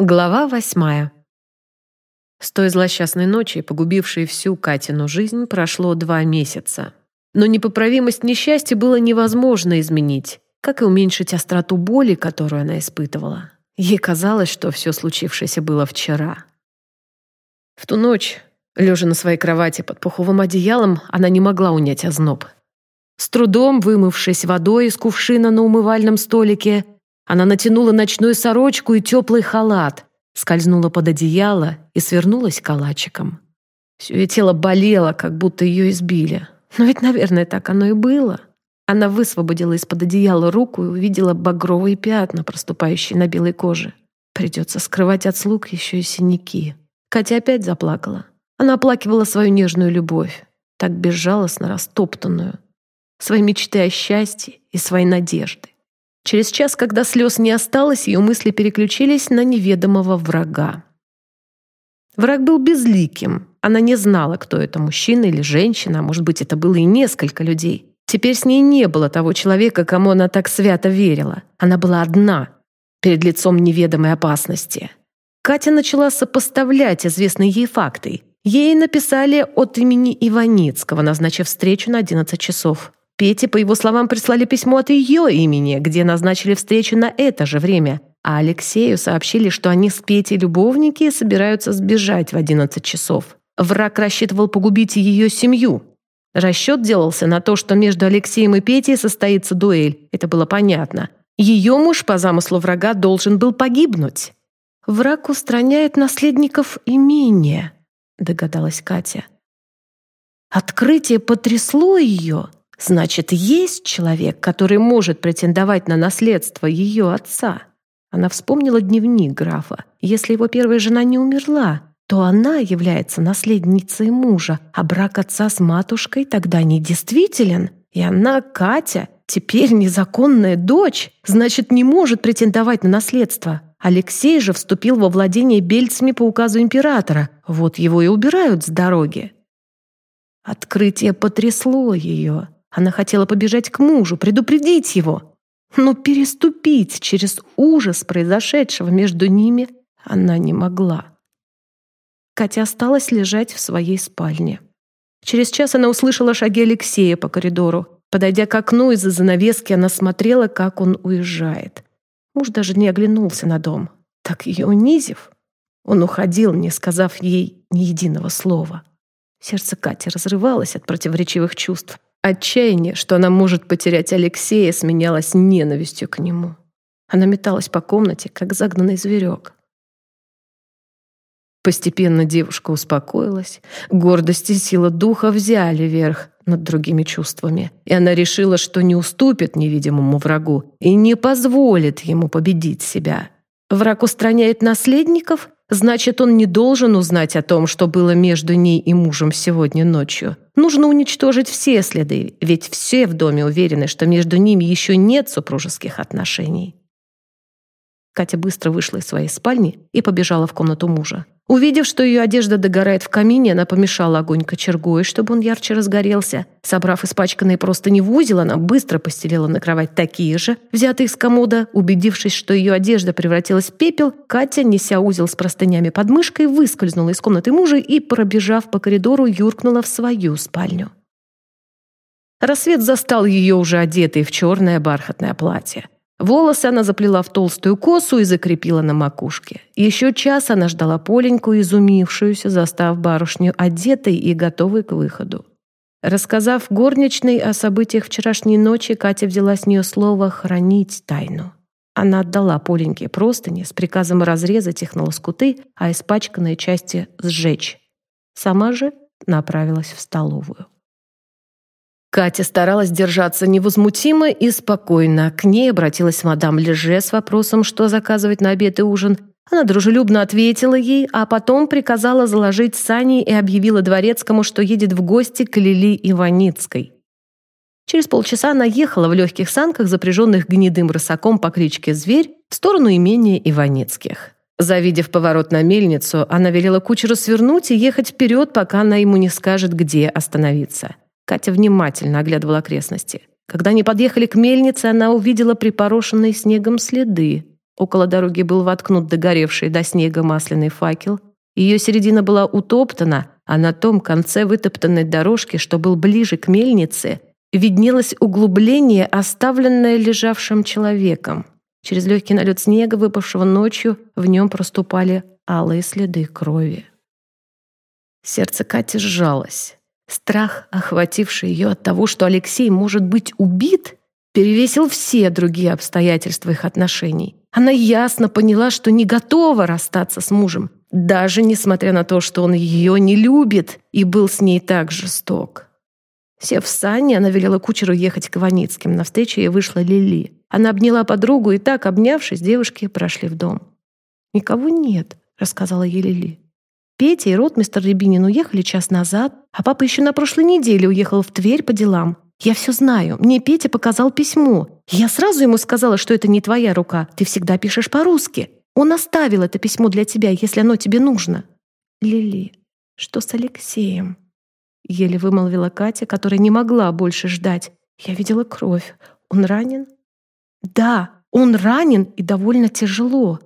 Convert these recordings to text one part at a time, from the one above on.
Глава восьмая. С той злосчастной ночи, погубившей всю Катину жизнь, прошло два месяца. Но непоправимость несчастья было невозможно изменить, как и уменьшить остроту боли, которую она испытывала. Ей казалось, что все случившееся было вчера. В ту ночь, лежа на своей кровати под пуховым одеялом, она не могла унять озноб. С трудом вымывшись водой из кувшина на умывальном столике, она натянула ночную сорочку и теплый халат, скользнула под одеяло и свернулась калачиком. Все ее тело болело, как будто ее избили. Но ведь, наверное, так оно и было. Она высвободила из-под одеяла руку и увидела багровые пятна, проступающие на белой коже. Придется скрывать от слуг еще и синяки. Катя опять заплакала. Она оплакивала свою нежную любовь, так безжалостно растоптанную, свои мечты о счастье и свои надежды. Через час, когда слез не осталось, ее мысли переключились на неведомого врага. Враг был безликим. Она не знала, кто это, мужчина или женщина, а может быть, это было и несколько людей. Теперь с ней не было того человека, кому она так свято верила. Она была одна, перед лицом неведомой опасности. Катя начала сопоставлять известные ей факты. Ей написали от имени Иваницкого, назначив встречу на 11 часов. Пете, по его словам, прислали письмо от ее имени, где назначили встречу на это же время, а Алексею сообщили, что они с Петей любовники собираются сбежать в 11 часов. Враг рассчитывал погубить ее семью. Расчет делался на то, что между Алексеем и Петей состоится дуэль. Это было понятно. Ее муж, по замыслу врага, должен был погибнуть. «Враг устраняет наследников имения», — догадалась Катя. Открытие потрясло ее. Значит, есть человек, который может претендовать на наследство ее отца. Она вспомнила дневник графа. Если его первая жена не умерла, то она является наследницей мужа, а брак отца с матушкой тогда недействителен. И она, Катя, теперь незаконная дочь, значит, не может претендовать на наследство. Алексей же вступил во владение бельцами по указу императора. Вот его и убирают с дороги. Открытие потрясло ее. Она хотела побежать к мужу, предупредить его. Но переступить через ужас произошедшего между ними она не могла. Катя осталась лежать в своей спальне. Через час она услышала шаги Алексея по коридору. Подойдя к окну из-за занавески, она смотрела, как он уезжает. Муж даже не оглянулся на дом. Так ее унизив, он уходил, не сказав ей ни единого слова. Сердце Кати разрывалось от противоречивых чувств. Отчаяние, что она может потерять Алексея, сменялось ненавистью к нему. Она металась по комнате, как загнанный зверек. Постепенно девушка успокоилась, гордость и сила духа взяли верх над другими чувствами, и она решила, что не уступит невидимому врагу и не позволит ему победить себя. Враг устраняет наследников, Значит, он не должен узнать о том, что было между ней и мужем сегодня ночью. Нужно уничтожить все следы, ведь все в доме уверены, что между ними еще нет супружеских отношений. Катя быстро вышла из своей спальни и побежала в комнату мужа. Увидев, что ее одежда догорает в камине, она помешала огонь кочергой, чтобы он ярче разгорелся. Собрав испачканные простыни в узел, она быстро постелила на кровать такие же, взятые из комода. Убедившись, что ее одежда превратилась в пепел, Катя, неся узел с простынями под мышкой, выскользнула из комнаты мужа и, пробежав по коридору, юркнула в свою спальню. Рассвет застал ее уже одетой в черное бархатное платье. Волосы она заплела в толстую косу и закрепила на макушке. Еще час она ждала Поленьку, изумившуюся, застав барышню одетой и готовой к выходу. Рассказав горничной о событиях вчерашней ночи, Катя взяла с нее слово «хранить тайну». Она отдала Поленьке простыни с приказом разрезать их на лоскуты, а испачканные части сжечь. Сама же направилась в столовую. Катя старалась держаться невозмутимо и спокойно. К ней обратилась мадам Леже с вопросом, что заказывать на обед и ужин. Она дружелюбно ответила ей, а потом приказала заложить сани и объявила дворецкому, что едет в гости к Лили Иваницкой. Через полчаса она ехала в легких санках, запряженных гнедым рысаком по кличке Зверь, в сторону имения Иваницких. Завидев поворот на мельницу, она велела кучеру свернуть и ехать вперед, пока она ему не скажет, где остановиться. Катя внимательно оглядывала окрестности. Когда они подъехали к мельнице, она увидела припорошенные снегом следы. Около дороги был воткнут догоревший до снега масляный факел. Ее середина была утоптана, а на том конце вытоптанной дорожки, что был ближе к мельнице, виднелось углубление, оставленное лежавшим человеком. Через легкий налет снега, выпавшего ночью, в нем проступали алые следы крови. Сердце Кати сжалось. Страх, охвативший ее от того, что Алексей может быть убит, перевесил все другие обстоятельства их отношений. Она ясно поняла, что не готова расстаться с мужем, даже несмотря на то, что он ее не любит и был с ней так жесток. Сев в сани, она велела кучеру ехать к Ваницким. Навстречу ей вышла Лили. Она обняла подругу, и так, обнявшись, девушки прошли в дом. «Никого нет», — рассказала ей Лили. Петя и ротмистер Рябинин уехали час назад, а папа еще на прошлой неделе уехал в Тверь по делам. Я все знаю. Мне Петя показал письмо. Я сразу ему сказала, что это не твоя рука. Ты всегда пишешь по-русски. Он оставил это письмо для тебя, если оно тебе нужно. Лили, что с Алексеем? Еле вымолвила Катя, которая не могла больше ждать. Я видела кровь. Он ранен? Да, он ранен и довольно тяжело.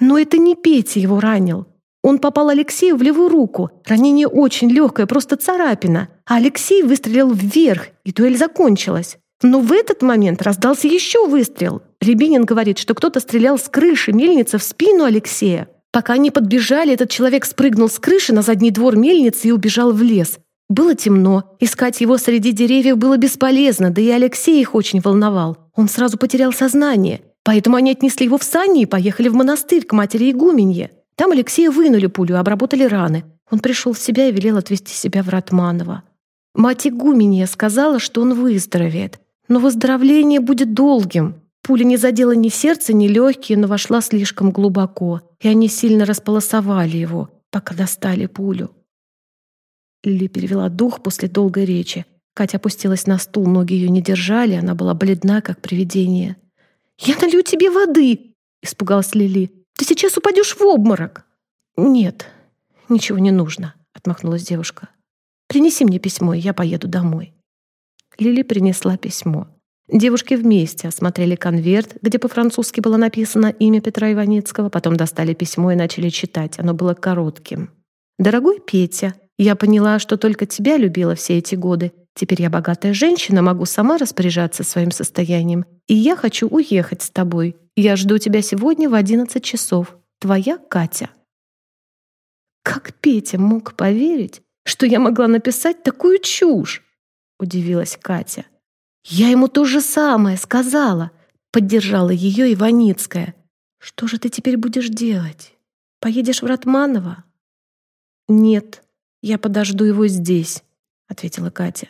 Но это не Петя его ранил. Он попал Алексею в левую руку. Ранение очень легкое, просто царапина. А Алексей выстрелил вверх, и дуэль закончилась. Но в этот момент раздался еще выстрел. Рябинин говорит, что кто-то стрелял с крыши мельницы в спину Алексея. Пока они подбежали, этот человек спрыгнул с крыши на задний двор мельницы и убежал в лес. Было темно, искать его среди деревьев было бесполезно, да и Алексей их очень волновал. Он сразу потерял сознание, поэтому они отнесли его в сани и поехали в монастырь к матери Игуменье. Там Алексея вынули пулю, обработали раны. Он пришел в себя и велел отвезти себя в Ратманово. Мать игуменья сказала, что он выздоровеет. Но выздоровление будет долгим. Пуля не задела ни сердце, ни легкие, но вошла слишком глубоко, и они сильно располосовали его, пока достали пулю. Лили перевела дух после долгой речи. Катя опустилась на стул, ноги ее не держали, она была бледна, как привидение. «Я налью тебе воды!» — испугалась Лили. Ты сейчас упадешь в обморок!» «Нет, ничего не нужно», — отмахнулась девушка. «Принеси мне письмо, и я поеду домой». Лили принесла письмо. Девушки вместе осмотрели конверт, где по-французски было написано имя Петра Иваницкого, потом достали письмо и начали читать. Оно было коротким. «Дорогой Петя, я поняла, что только тебя любила все эти годы. Теперь я богатая женщина, могу сама распоряжаться своим состоянием. И я хочу уехать с тобой. Я жду тебя сегодня в одиннадцать часов. Твоя Катя». «Как Петя мог поверить, что я могла написать такую чушь?» — удивилась Катя. «Я ему то же самое сказала», — поддержала ее Иваницкая. «Что же ты теперь будешь делать? Поедешь в Ратманово?» «Нет, я подожду его здесь», — ответила Катя.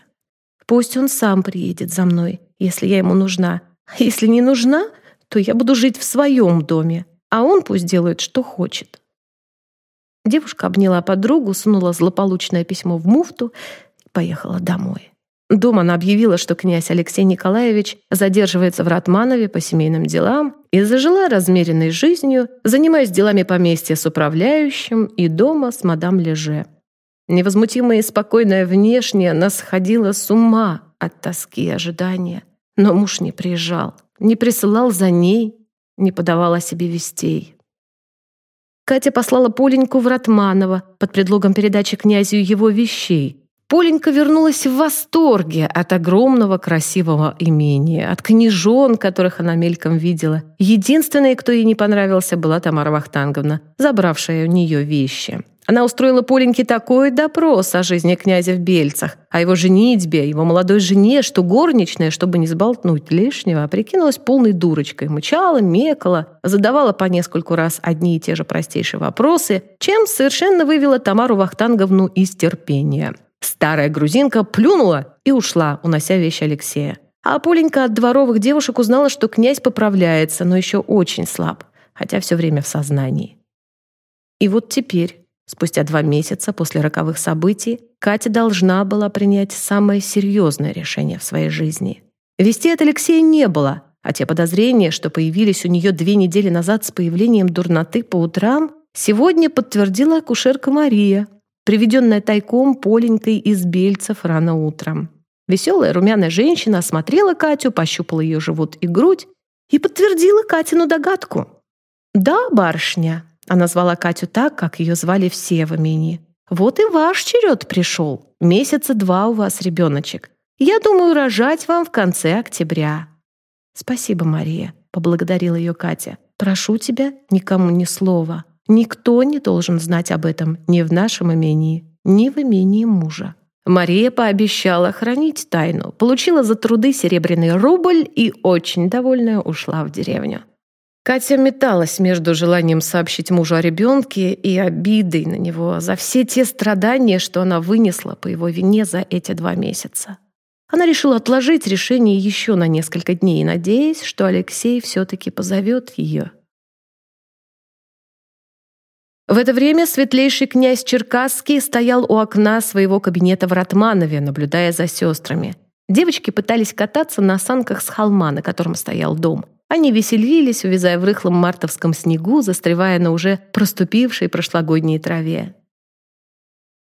Пусть он сам приедет за мной, если я ему нужна. А если не нужна, то я буду жить в своем доме, а он пусть делает, что хочет». Девушка обняла подругу, сунула злополучное письмо в муфту и поехала домой. Дома она объявила, что князь Алексей Николаевич задерживается в Ратманове по семейным делам и зажила размеренной жизнью, занимаясь делами поместья с управляющим и дома с мадам Леже. Невозмутимая и спокойная внешне, она сходила с ума от тоски и ожидания. Но муж не приезжал, не присылал за ней, не подавал о себе вестей. Катя послала Поленьку в Ратманово под предлогом передачи князю его вещей. Поленька вернулась в восторге от огромного красивого имения, от княжон, которых она мельком видела. Единственной, кто ей не понравился, была Тамара Вахтанговна, забравшая у нее вещи. Она устроила Поленьке такой допрос о жизни князя в Бельцах, о его женитьбе, его молодой жене, что горничная, чтобы не сболтнуть лишнего, прикинулась полной дурочкой, мычала, мекала, задавала по нескольку раз одни и те же простейшие вопросы, чем совершенно вывела Тамару Вахтанговну из терпения. Старая грузинка плюнула и ушла, унося вещи Алексея. А Поленька от дворовых девушек узнала, что князь поправляется, но еще очень слаб, хотя все время в сознании. И вот теперь Спустя два месяца после роковых событий Катя должна была принять самое серьезное решение в своей жизни. Вести от Алексея не было, а те подозрения, что появились у нее две недели назад с появлением дурноты по утрам, сегодня подтвердила акушерка Мария, приведенная тайком Поленькой из Бельцев рано утром. Веселая румяная женщина осмотрела Катю, пощупала ее живот и грудь и подтвердила Катину догадку. «Да, барышня», — она звала Катю так, как ее звали все в имении. «Вот и ваш черед пришел. Месяца два у вас ребеночек. Я думаю, рожать вам в конце октября». «Спасибо, Мария», — поблагодарила ее Катя. «Прошу тебя, никому ни слова. Никто не должен знать об этом ни в нашем имении, ни в имении мужа». Мария пообещала хранить тайну, получила за труды серебряный рубль и, очень довольная, ушла в деревню. Катя металась между желанием сообщить мужу о ребенке и обидой на него за все те страдания, что она вынесла по его вине за эти два месяца. Она решила отложить решение еще на несколько дней, надеясь, что Алексей все-таки позовет ее. В это время светлейший князь Черкасский стоял у окна своего кабинета в Ратманове, наблюдая за сестрами. Девочки пытались кататься на санках с холма, на котором стоял дом. Они веселились, увязая в рыхлом мартовском снегу, застревая на уже проступившей прошлогодней траве.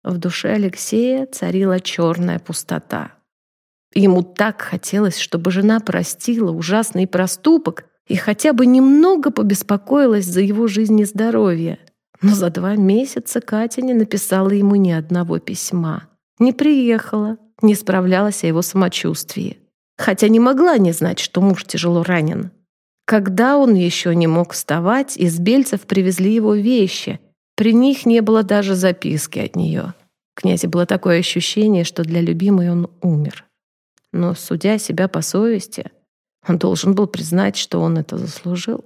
В душе Алексея царила черная пустота. Ему так хотелось, чтобы жена простила ужасный проступок и хотя бы немного побеспокоилась за его жизнь и здоровье. Но за два месяца Катя не написала ему ни одного письма. Не приехала, не справлялась о его самочувствии. Хотя не могла не знать, что муж тяжело ранен. Когда он еще не мог вставать, из Бельцев привезли его вещи. При них не было даже записки от нее. Князя было такое ощущение, что для любимой он умер. Но, судя себя по совести, он должен был признать, что он это заслужил.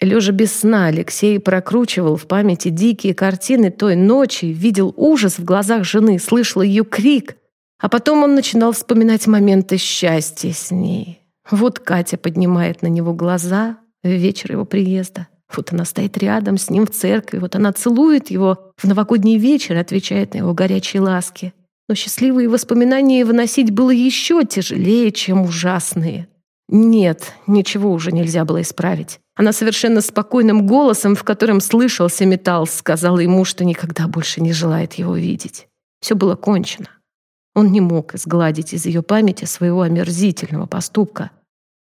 Лежа без сна, Алексей прокручивал в памяти дикие картины той ночи, видел ужас в глазах жены, слышал ее крик, а потом он начинал вспоминать моменты счастья с ней. Вот Катя поднимает на него глаза в вечер его приезда. Вот она стоит рядом с ним в церкви, вот она целует его в новогодний вечер отвечает на его горячие ласки. Но счастливые воспоминания выносить было еще тяжелее, чем ужасные. Нет, ничего уже нельзя было исправить. Она совершенно спокойным голосом, в котором слышался металл, сказала ему, что никогда больше не желает его видеть. Все было кончено. Он не мог изгладить из ее памяти своего омерзительного поступка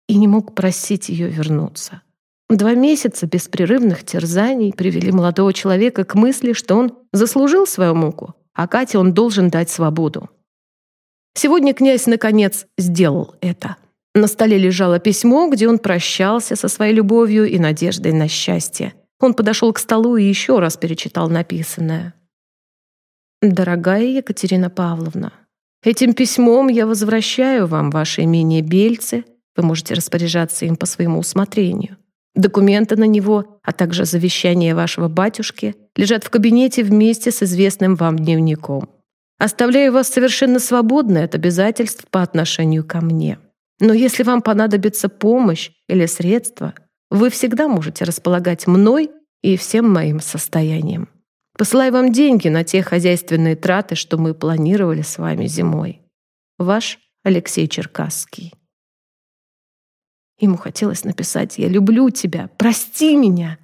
и не мог просить ее вернуться. Два месяца беспрерывных терзаний привели молодого человека к мысли, что он заслужил свою муку, а Кате он должен дать свободу. Сегодня князь, наконец, сделал это. На столе лежало письмо, где он прощался со своей любовью и надеждой на счастье. Он подошел к столу и еще раз перечитал написанное. «Дорогая Екатерина Павловна, этим письмом я возвращаю вам ваше имение Бельцы. Вы можете распоряжаться им по своему усмотрению. Документы на него, а также завещание вашего батюшки лежат в кабинете вместе с известным вам дневником. Оставляю вас совершенно свободной от обязательств по отношению ко мне. Но если вам понадобится помощь или средства, вы всегда можете располагать мной и всем моим состоянием. Посылаю вам деньги на те хозяйственные траты, что мы планировали с вами зимой. Ваш Алексей Черкасский. Ему хотелось написать «Я люблю тебя, прости меня».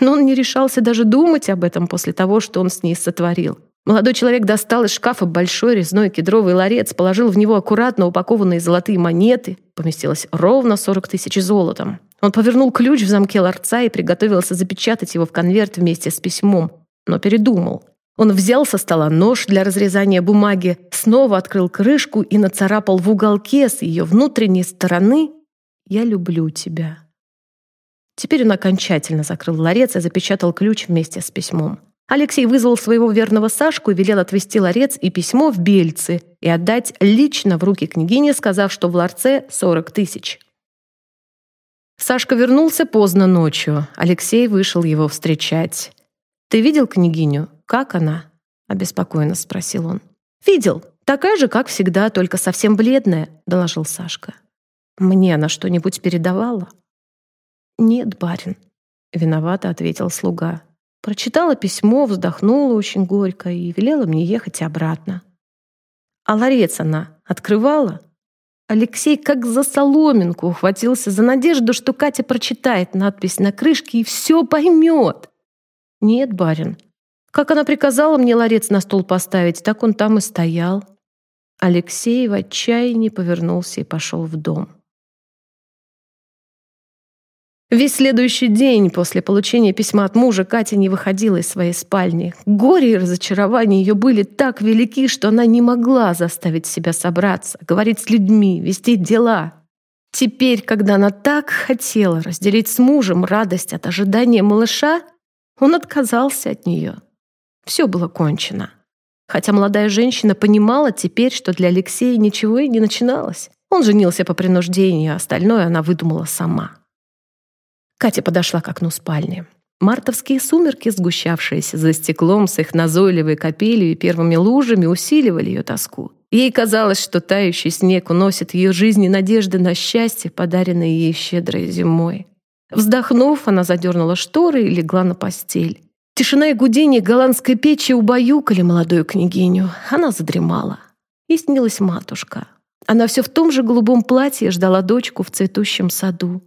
Но он не решался даже думать об этом после того, что он с ней сотворил. Молодой человек достал из шкафа большой резной кедровый ларец, положил в него аккуратно упакованные золотые монеты. Поместилось ровно 40 тысяч золотом. Он повернул ключ в замке ларца и приготовился запечатать его в конверт вместе с письмом, но передумал. Он взял со стола нож для разрезания бумаги, снова открыл крышку и нацарапал в уголке с ее внутренней стороны «Я люблю тебя». Теперь он окончательно закрыл ларец и запечатал ключ вместе с письмом. Алексей вызвал своего верного Сашку и велел отвезти ларец и письмо в Бельцы и отдать лично в руки княгине, сказав, что в ларце 40 тысяч. Сашка вернулся поздно ночью. Алексей вышел его встречать. «Ты видел княгиню? Как она?» — обеспокоенно спросил он. «Видел. Такая же, как всегда, только совсем бледная», — доложил Сашка. Мне она что-нибудь передавала? Нет, барин, виновато ответил слуга. Прочитала письмо, вздохнула очень горько и велела мне ехать обратно. А ларец она открывала? Алексей как за соломинку ухватился за надежду, что Катя прочитает надпись на крышке и все поймет. Нет, барин. Как она приказала мне ларец на стол поставить, так он там и стоял. Алексей в отчаянии повернулся и пошел в дом. Весь следующий день после получения письма от мужа Катя не выходила из своей спальни. Горе и разочарование ее были так велики, что она не могла заставить себя собраться, говорить с людьми, вести дела. Теперь, когда она так хотела разделить с мужем радость от ожидания малыша, он отказался от нее. Все было кончено. Хотя молодая женщина понимала теперь, что для Алексея ничего и не начиналось. Он женился по принуждению, а остальное она выдумала сама. Катя подошла к окну спальни. Мартовские сумерки, сгущавшиеся за стеклом с их назойливой капелью и первыми лужами, усиливали ее тоску. Ей казалось, что тающий снег уносит ее жизнь и надежды на счастье, подаренные ей щедрой зимой. Вздохнув, она задернула шторы и легла на постель. Тишина и гудение голландской печи убаюкали молодую княгиню. Она задремала. И снилась матушка. Она все в том же голубом платье ждала дочку в цветущем саду.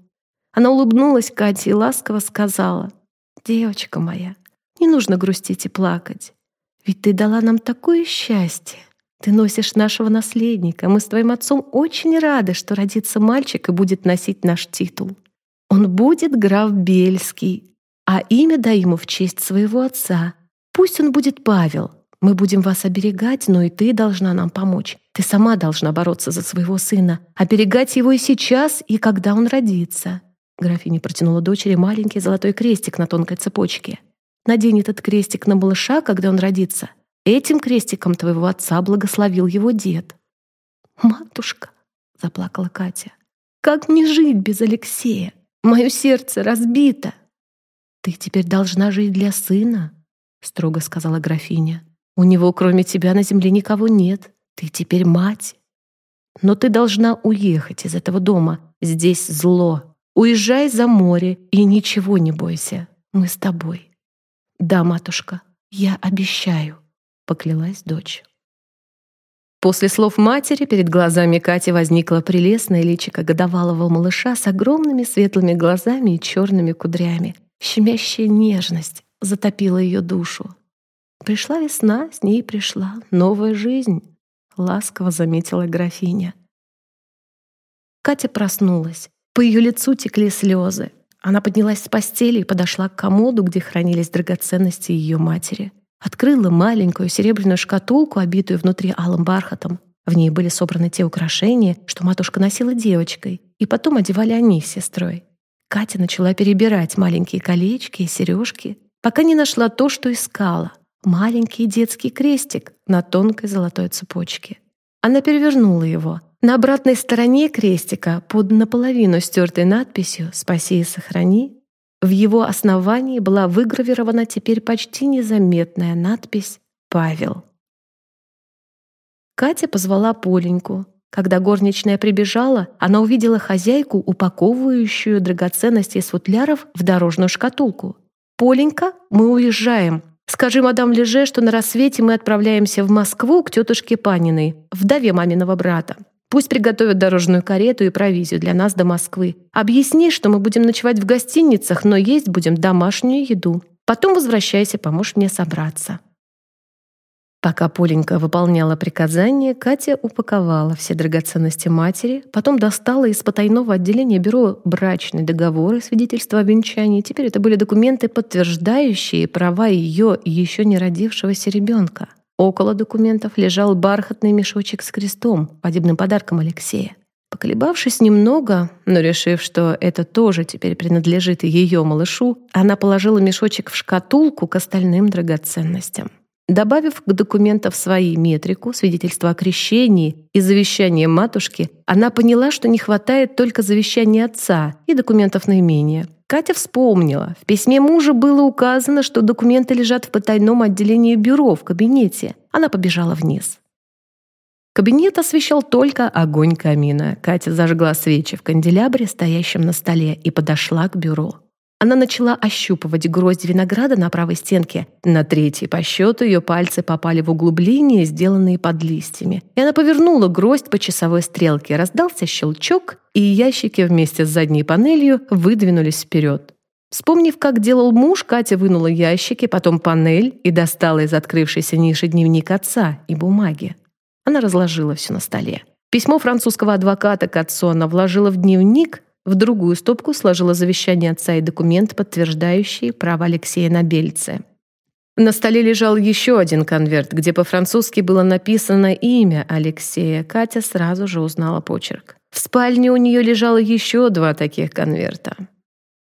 Она улыбнулась Кате и ласково сказала, «Девочка моя, не нужно грустить и плакать, ведь ты дала нам такое счастье. Ты носишь нашего наследника. Мы с твоим отцом очень рады, что родится мальчик и будет носить наш титул. Он будет граф Бельский, а имя дай ему в честь своего отца. Пусть он будет Павел. Мы будем вас оберегать, но и ты должна нам помочь. Ты сама должна бороться за своего сына, оберегать его и сейчас, и когда он родится. Графиня протянула дочери маленький золотой крестик на тонкой цепочке. «Надень этот крестик на малыша, когда он родится. Этим крестиком твоего отца благословил его дед». «Матушка», — заплакала Катя, — «как мне жить без Алексея? Мое сердце разбито». «Ты теперь должна жить для сына», — строго сказала графиня. «У него, кроме тебя, на земле никого нет. Ты теперь мать. Но ты должна уехать из этого дома. Здесь зло, Уезжай за море и ничего не бойся. Мы с тобой. Да, матушка, я обещаю, поклялась дочь. После слов матери перед глазами Кати возникла прелестная личико годовалого малыша с огромными светлыми глазами и черными кудрями. Щемящая нежность затопила ее душу. Пришла весна, с ней пришла новая жизнь, ласково заметила графиня. Катя проснулась. По ее лицу текли слезы. Она поднялась с постели и подошла к комоду, где хранились драгоценности ее матери. Открыла маленькую серебряную шкатулку, обитую внутри алым бархатом. В ней были собраны те украшения, что матушка носила девочкой, и потом одевали они с сестрой. Катя начала перебирать маленькие колечки и сережки, пока не нашла то, что искала — маленький детский крестик на тонкой золотой цепочке. Она перевернула его, на обратной стороне крестика, под наполовину стертой надписью «Спаси и сохрани», в его основании была выгравирована теперь почти незаметная надпись «Павел». Катя позвала Поленьку. Когда горничная прибежала, она увидела хозяйку, упаковывающую драгоценности из футляров в дорожную шкатулку. «Поленька, мы уезжаем. Скажи мадам Леже, что на рассвете мы отправляемся в Москву к тетушке Паниной, вдове маминого брата. Пусть приготовят дорожную карету и провизию для нас до Москвы. Объясни, что мы будем ночевать в гостиницах, но есть будем домашнюю еду. Потом возвращайся, поможешь мне собраться». Пока Поленька выполняла приказание, Катя упаковала все драгоценности матери, потом достала из потайного отделения бюро брачный договор и свидетельство о венчании. Теперь это были документы, подтверждающие права ее еще не родившегося ребенка. Около документов лежал бархатный мешочек с крестом, подобным подарком Алексея. Поколебавшись немного, но решив, что это тоже теперь принадлежит ее малышу, она положила мешочек в шкатулку к остальным драгоценностям. Добавив к документам свои метрику, свидетельство о крещении и завещание матушки, она поняла, что не хватает только завещания отца и документов на имение. Катя вспомнила. В письме мужа было указано, что документы лежат в потайном отделении бюро в кабинете. Она побежала вниз. Кабинет освещал только огонь камина. Катя зажгла свечи в канделябре, стоящем на столе, и подошла к бюро. Она начала ощупывать гроздь винограда на правой стенке. На третьей по счету ее пальцы попали в углубления, сделанные под листьями. И она повернула гроздь по часовой стрелке. Раздался щелчок, и ящики вместе с задней панелью выдвинулись вперед. Вспомнив, как делал муж, Катя вынула ящики, потом панель и достала из открывшейся ниши дневник отца и бумаги. Она разложила все на столе. Письмо французского адвоката к отцу она вложила в дневник, В другую стопку сложила завещание отца и документ, подтверждающий право Алексея на Бельце. На столе лежал еще один конверт, где по-французски было написано имя Алексея. Катя сразу же узнала почерк. В спальне у нее лежало еще два таких конверта.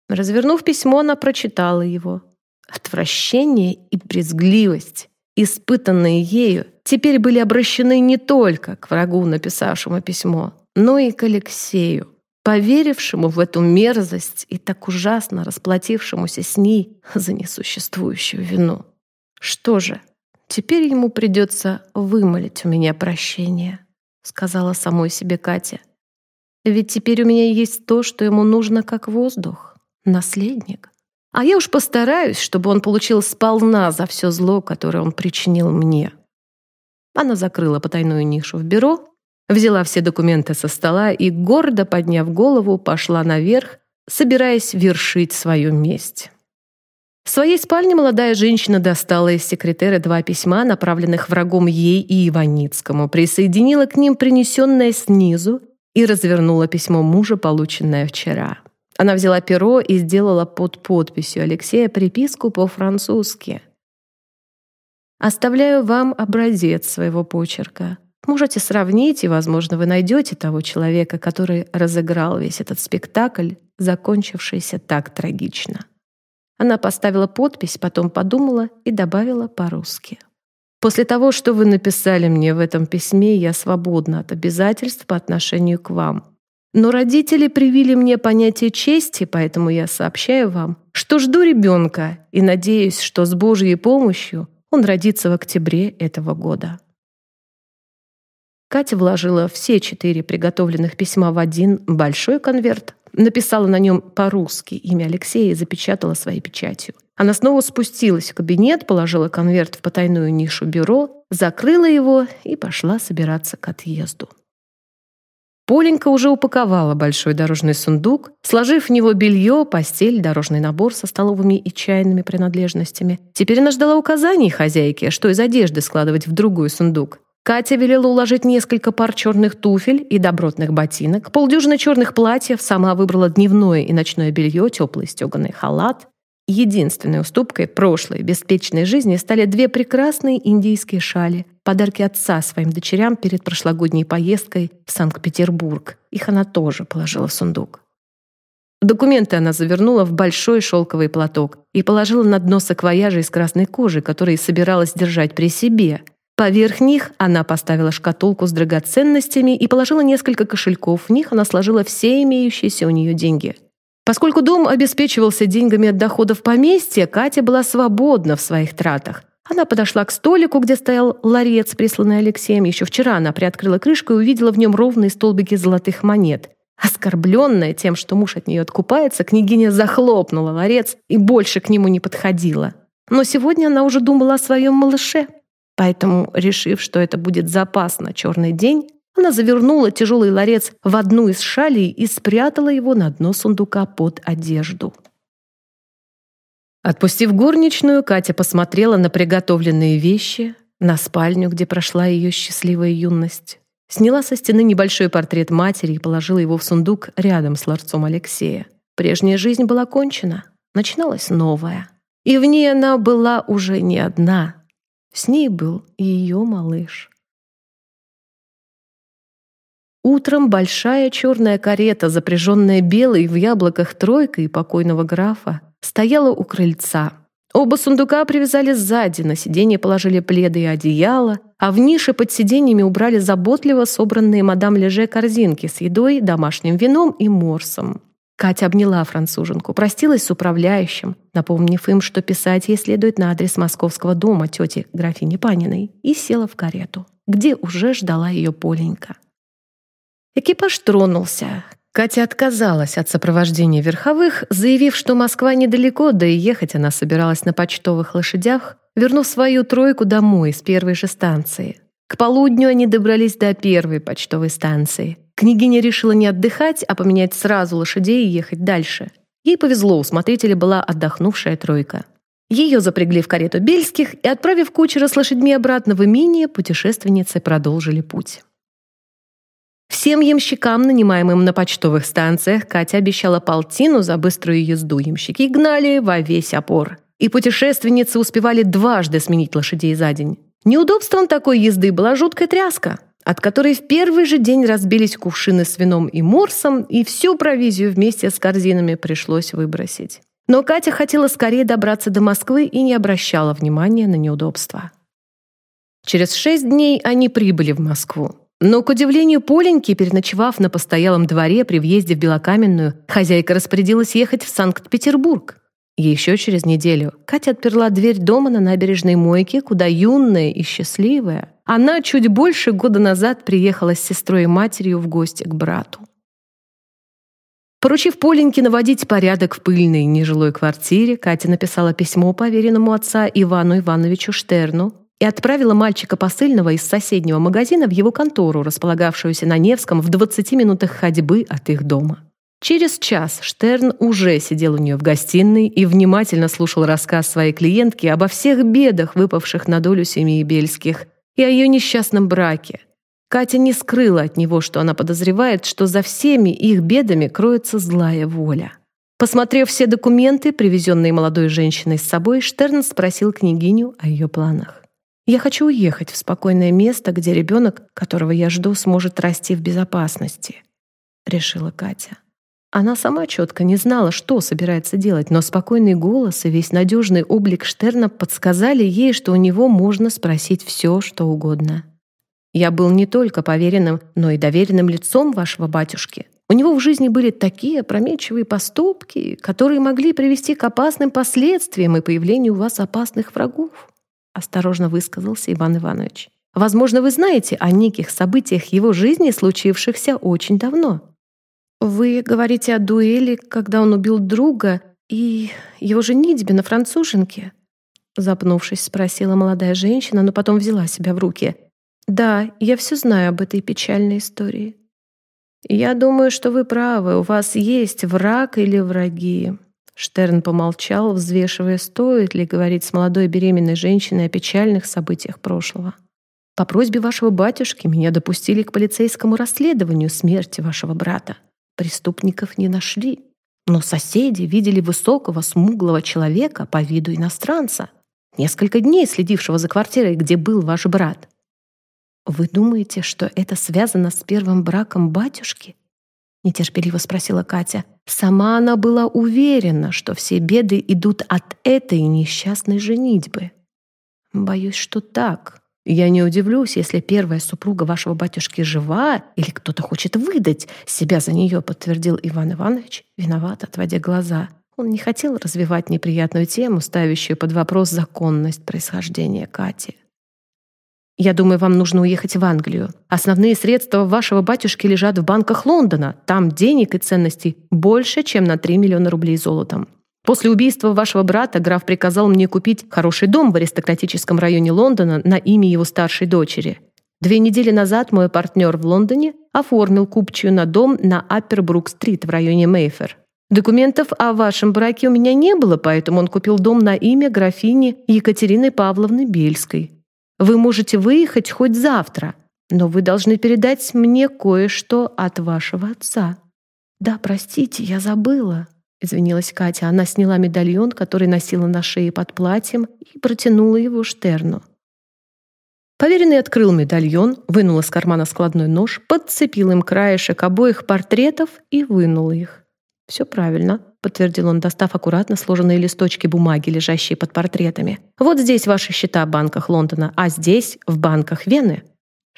Развернув письмо, она прочитала его. Отвращение и брезгливость, испытанные ею, теперь были обращены не только к врагу, написавшему письмо, но и к Алексею, поверившему в эту мерзость и так ужасно расплатившемуся с ней за несуществующую вину. «Что же, теперь ему придется вымолить у меня прощение», сказала самой себе Катя. «Ведь теперь у меня есть то, что ему нужно как воздух, наследник. А я уж постараюсь, чтобы он получил сполна за все зло, которое он причинил мне». Она закрыла потайную нишу в бюро, взяла все документы со стола и, гордо подняв голову, пошла наверх, собираясь вершить свою месть. В своей спальне молодая женщина достала из секретера два письма, направленных врагом ей и Иваницкому, присоединила к ним принесенное снизу и развернула письмо мужа, полученное вчера. Она взяла перо и сделала под подписью Алексея приписку по-французски. «Оставляю вам образец своего почерка. Можете сравнить, и, возможно, вы найдете того человека, который разыграл весь этот спектакль, закончившийся так трагично». Она поставила подпись, потом подумала и добавила по-русски. «После того, что вы написали мне в этом письме, я свободна от обязательств по отношению к вам. Но родители привили мне понятие чести, поэтому я сообщаю вам, что жду ребенка и надеюсь, что с Божьей помощью он родится в октябре этого года». Катя вложила все четыре приготовленных письма в один большой конверт, написала на нем по-русски имя Алексея и запечатала своей печатью. Она снова спустилась в кабинет, положила конверт в потайную нишу бюро, закрыла его и пошла собираться к отъезду. Поленька уже упаковала большой дорожный сундук, сложив в него белье, постель, дорожный набор со столовыми и чайными принадлежностями. Теперь она ждала указаний хозяйки, что из одежды складывать в другой сундук. Катя велела уложить несколько пар черных туфель и добротных ботинок, полдюжины черных платьев, сама выбрала дневное и ночное белье, теплый стеганый халат. Единственной уступкой прошлой беспечной жизни стали две прекрасные индийские шали, подарки отца своим дочерям перед прошлогодней поездкой в Санкт-Петербург. Их она тоже положила в сундук. Документы она завернула в большой шелковый платок и положила на дно саквояжа из красной кожи, который собиралась держать при себе, Поверх них она поставила шкатулку с драгоценностями и положила несколько кошельков. В них она сложила все имеющиеся у нее деньги. Поскольку дом обеспечивался деньгами от доходов поместья, Катя была свободна в своих тратах. Она подошла к столику, где стоял ларец, присланный Алексеем. Еще вчера она приоткрыла крышку и увидела в нем ровные столбики золотых монет. Оскорбленная тем, что муж от нее откупается, княгиня захлопнула ларец и больше к нему не подходила. Но сегодня она уже думала о своем малыше. Поэтому, решив, что это будет запас на черный день, она завернула тяжелый ларец в одну из шалей и спрятала его на дно сундука под одежду. Отпустив горничную, Катя посмотрела на приготовленные вещи, на спальню, где прошла ее счастливая юность. Сняла со стены небольшой портрет матери и положила его в сундук рядом с ларцом Алексея. Прежняя жизнь была кончена, начиналась новая. И в ней она была уже не одна, с ней был ее малыш. Утром большая черная карета, запряженная белой в яблоках тройкой покойного графа, стояла у крыльца. Оба сундука привязали сзади, на сиденье положили пледы и одеяло, а в нише под сиденьями убрали заботливо собранные мадам Леже корзинки с едой, домашним вином и морсом. Катя обняла француженку, простилась с управляющим, напомнив им, что писать ей следует на адрес московского дома тети графини Паниной, и села в карету, где уже ждала ее Поленька. Экипаж тронулся. Катя отказалась от сопровождения верховых, заявив, что Москва недалеко, да и ехать она собиралась на почтовых лошадях, вернув свою тройку домой с первой же станции. К полудню они добрались до первой почтовой станции — Княгиня решила не отдыхать, а поменять сразу лошадей и ехать дальше. Ей повезло, у смотрителя была отдохнувшая тройка. Ее запрягли в карету Бельских и, отправив кучера с лошадьми обратно в имение, путешественницы продолжили путь. Всем ямщикам, нанимаемым на почтовых станциях, Катя обещала полтину за быструю езду. Ямщики гнали во весь опор. И путешественницы успевали дважды сменить лошадей за день. Неудобством такой езды была жуткая тряска, от которой в первый же день разбились кувшины с вином и морсом, и всю провизию вместе с корзинами пришлось выбросить. Но Катя хотела скорее добраться до Москвы и не обращала внимания на неудобства. Через шесть дней они прибыли в Москву. Но, к удивлению Поленьки, переночевав на постоялом дворе при въезде в Белокаменную, хозяйка распорядилась ехать в Санкт-Петербург. Еще через неделю Катя отперла дверь дома на набережной Мойке, куда юная и счастливая, она чуть больше года назад приехала с сестрой и матерью в гости к брату. Поручив Поленьке наводить порядок в пыльной нежилой квартире, Катя написала письмо поверенному отца Ивану Ивановичу Штерну, и отправила мальчика посыльного из соседнего магазина в его контору, располагавшуюся на Невском в 20 минутах ходьбы от их дома. Через час Штерн уже сидел у нее в гостиной и внимательно слушал рассказ своей клиентки обо всех бедах, выпавших на долю семьи Бельских, и о ее несчастном браке. Катя не скрыла от него, что она подозревает, что за всеми их бедами кроется злая воля. Посмотрев все документы, привезенные молодой женщиной с собой, Штерн спросил княгиню о ее планах. Я хочу уехать в спокойное место, где ребенок, которого я жду, сможет расти в безопасности», — решила Катя. Она сама четко не знала, что собирается делать, но спокойный голос и весь надежный облик Штерна подсказали ей, что у него можно спросить все, что угодно. «Я был не только поверенным, но и доверенным лицом вашего батюшки. У него в жизни были такие опрометчивые поступки, которые могли привести к опасным последствиям и появлению у вас опасных врагов осторожно высказался Иван Иванович. Возможно, вы знаете о неких событиях его жизни, случившихся очень давно. Вы говорите о дуэли, когда он убил друга, и его женитьбе на француженке? Запнувшись, спросила молодая женщина, но потом взяла себя в руки. Да, я все знаю об этой печальной истории. Я думаю, что вы правы, у вас есть враг или враги. Штерн помолчал, взвешивая, стоит ли говорить с молодой беременной женщиной о печальных событиях прошлого. «По просьбе вашего батюшки меня допустили к полицейскому расследованию смерти вашего брата. Преступников не нашли, но соседи видели высокого, смуглого человека по виду иностранца, несколько дней следившего за квартирой, где был ваш брат. Вы думаете, что это связано с первым браком батюшки? нетерпеливо спросила Катя. Сама она была уверена, что все беды идут от этой несчастной женитьбы. Боюсь, что так. Я не удивлюсь, если первая супруга вашего батюшки жива или кто-то хочет выдать себя за нее, подтвердил Иван Иванович, виноват, отводя глаза. Он не хотел развивать неприятную тему, ставящую под вопрос законность происхождения Кати. Я думаю, вам нужно уехать в Англию. Основные средства вашего батюшки лежат в банках Лондона. Там денег и ценностей больше, чем на 3 миллиона рублей золотом. После убийства вашего брата граф приказал мне купить хороший дом в аристократическом районе Лондона на имя его старшей дочери. Две недели назад мой партнер в Лондоне оформил купчую на дом на Аппербрук-стрит в районе Мейфер. Документов о вашем браке у меня не было, поэтому он купил дом на имя графини Екатерины Павловны Бельской. Вы можете выехать хоть завтра, но вы должны передать мне кое-что от вашего отца». «Да, простите, я забыла», — извинилась Катя. Она сняла медальон, который носила на шее под платьем, и протянула его Штерну. Поверенный открыл медальон, вынул из кармана складной нож, подцепил им краешек обоих портретов и вынул их. «Все правильно», — подтвердил он, достав аккуратно сложенные листочки бумаги, лежащие под портретами. «Вот здесь ваши счета в банках Лондона, а здесь — в банках Вены».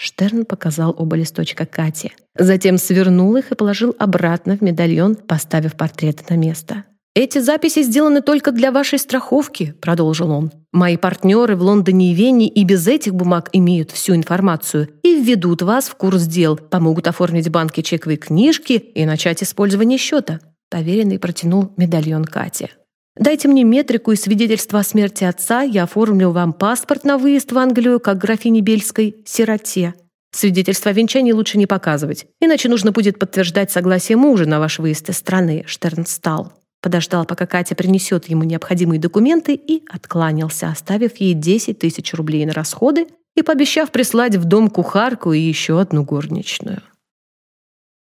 Штерн показал оба листочка Кате. Затем свернул их и положил обратно в медальон, поставив портреты на место. «Эти записи сделаны только для вашей страховки», — продолжил он. «Мои партнеры в Лондоне и Вене и без этих бумаг имеют всю информацию и введут вас в курс дел, помогут оформить банки чековые книжки и начать использование счета. Поверенный протянул медальон Кате. «Дайте мне метрику и свидетельство о смерти отца, я оформлю вам паспорт на выезд в Англию, как графине Бельской, сироте. Свидетельство о венчании лучше не показывать, иначе нужно будет подтверждать согласие мужа на ваш выезд из страны», Штерн встал. Подождал, пока Катя принесет ему необходимые документы и откланялся, оставив ей 10 тысяч рублей на расходы и пообещав прислать в дом кухарку и еще одну горничную.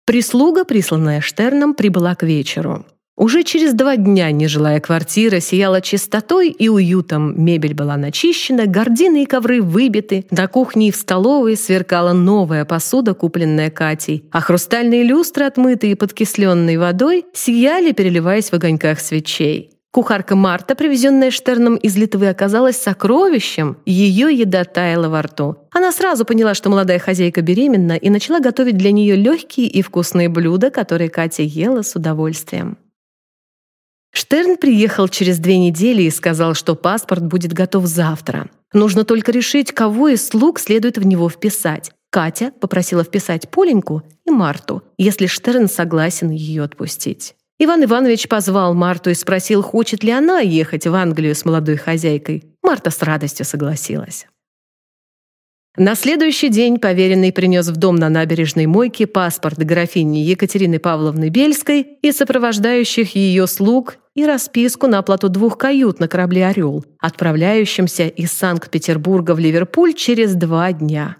Прислуга, присланная Штерном, прибыла к вечеру. Уже через два дня нежилая квартира сияла чистотой и уютом, мебель была начищена, гардины и ковры выбиты, на кухне и в столовой сверкала новая посуда, купленная Катей, а хрустальные люстры, отмытые подкисленной водой, сияли, переливаясь в огоньках свечей. Кухарка Марта, привезенная Штерном из Литвы, оказалась сокровищем, ее еда таяла во рту. Она сразу поняла, что молодая хозяйка беременна, и начала готовить для нее легкие и вкусные блюда, которые Катя ела с удовольствием. Штерн приехал через две недели и сказал, что паспорт будет готов завтра. Нужно только решить, кого из слуг следует в него вписать. Катя попросила вписать Поленьку и Марту, если Штерн согласен ее отпустить. Иван Иванович позвал Марту и спросил, хочет ли она ехать в Англию с молодой хозяйкой. Марта с радостью согласилась. На следующий день поверенный принес в дом на набережной Мойке паспорт графини Екатерины Павловны Бельской и сопровождающих ее слуг и расписку на оплату двух кают на корабле «Орел», отправляющемся из Санкт-Петербурга в Ливерпуль через два дня.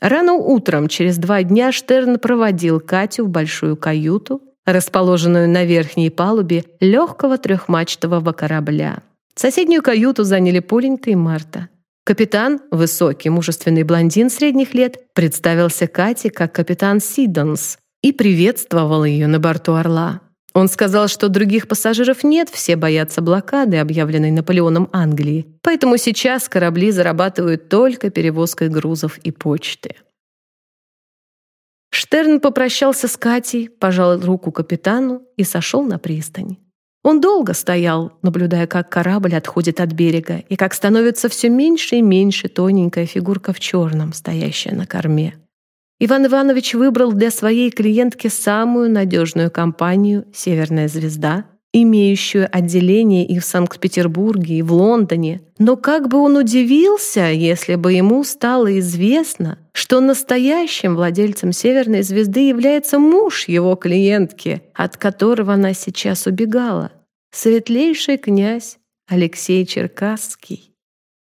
Рано утром, через два дня, Штерн проводил Катю в большую каюту, расположенную на верхней палубе легкого трехмачтового корабля. Соседнюю каюту заняли Поленька и Марта. Капитан, высокий, мужественный блондин средних лет, представился Кате как капитан Сидонс и приветствовал ее на борту «Орла». Он сказал, что других пассажиров нет, все боятся блокады, объявленной Наполеоном Англии, поэтому сейчас корабли зарабатывают только перевозкой грузов и почты. Штерн попрощался с Катей, пожал руку капитану и сошел на пристань. Он долго стоял, наблюдая, как корабль отходит от берега и как становится все меньше и меньше тоненькая фигурка в черном, стоящая на корме. Иван Иванович выбрал для своей клиентки самую надежную компанию «Северная звезда», имеющую отделение и в Санкт-Петербурге, и в Лондоне. Но как бы он удивился, если бы ему стало известно, что настоящим владельцем «Северной звезды» является муж его клиентки, от которого она сейчас убегала, светлейший князь Алексей Черкасский.